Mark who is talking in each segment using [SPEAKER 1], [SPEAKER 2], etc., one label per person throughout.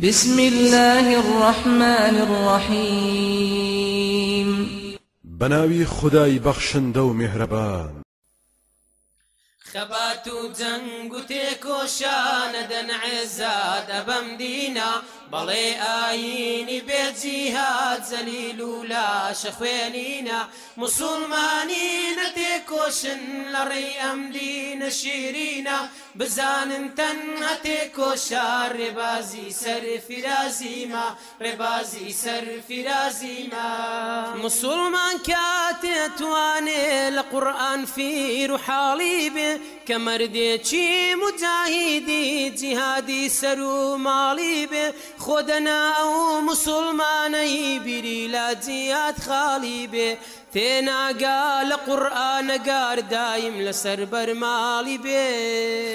[SPEAKER 1] بسم الله الرحمن الرحيم
[SPEAKER 2] بناوي خداي بخشن دو مهربان
[SPEAKER 1] خبات و جەنگ و تێکۆشانە دەنعێزاد ئەبەم دینا بەڵێ ئاینی بێجیهات زەلیل و لاشە خوێنینە مسلمانی نەتێکۆشن لە بزان انتن نەشیرینە بزانن تەنها سر ڕێبازی ما فرازیمە سر سەر ما مسلمان کاتێتوانێ لە لقرآن فیر و حاڵی کە مردێکی مجاهیدی جیهادی سەر و ماڵی بێ خۆدەنا ئەو مسلمانەی بیری لا جیات خاڵی بێ تێناگا لە قورآانەگار دایم لەسەر بەرماڵی بێ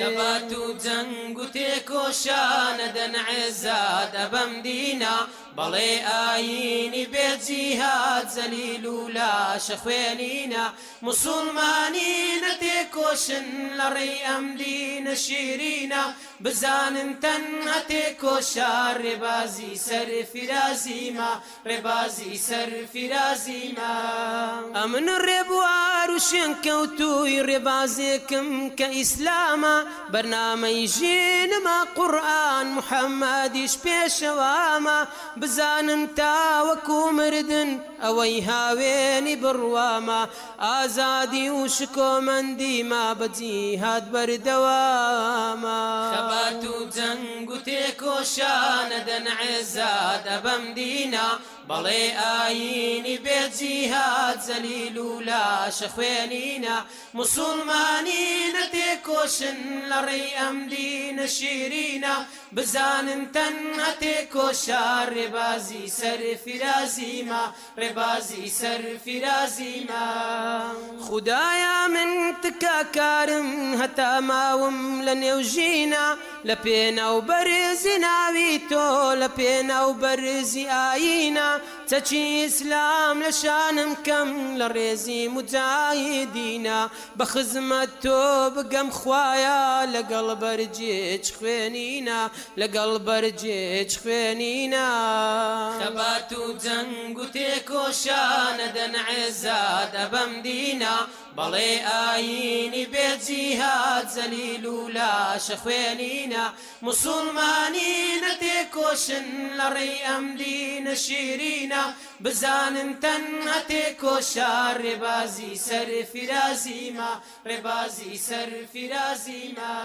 [SPEAKER 1] خەبات و جەنگ و تێکۆشانە دەنعێزادە بەم دینا بەڵێ ئاینی بێجیهات زەلیل و لاشە خوێنینە مسلمانی نەتێکۆشن لە ڕێ ئەملی نەشیرینە بزانن تەنها تێکۆشە ڕێبازی سەر فرازیمە ڕێبازی سەر فرازیمە ئەمن و ڕێبوار و شوێن کەوتوی ڕێبازێکم کە ئیسلامە بەرنامەی ژینما قورآن محەممادیش پێشەوامە بزانن تاوەکو مردن ئەوەی هاوێنی بڕوامە ئازادی و شکۆمەندی ما بەجی هاات بەردەوامە خەبات و جەنگ و تێکۆشانە دەنعێزاد ئەبەم دینا بەڵێ ئاینی بێجیهات زەلیل و لاشە خوێنینە مسلمانی نەتێ کۆشن بزان ڕێ ئەمدی نەشیرینە ربازي سر في رازيما ربازي سر في رازيما خدايا من كارم هتا ما لە نێوژینە دنیا لە پێنە و بەرزی ناوی تۆ لە پێنە و بەرزی ئاینە چەچی ئیسلام لە شانم کەم لە ڕێزی مجاهی دینە بە خزمەت تۆ بگەم خوایە لەگەڵ بەرجێچ خوێنینە لەگەڵ بەرجێچ خوێنینە خەبات و جەنگ و تێکۆشانە دەنعێزاد ئەبەم دینە بەڵێ ئاینی بێجیهات زەلیل و لاشە خوێن مەدەنینە مسلمانی نەتێ کۆشن لە ڕێ ئەملی نەشیرینە بزانن تەن هەتێ کۆشە ڕێبازی سەر فرازیمە ڕێبازی سەر فرازیمە.